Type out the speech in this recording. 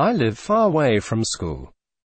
I live far away from school.